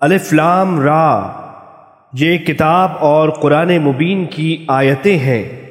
الفلام را یہ کتاب اور قرآن مبین کی آیتیں ہیں۔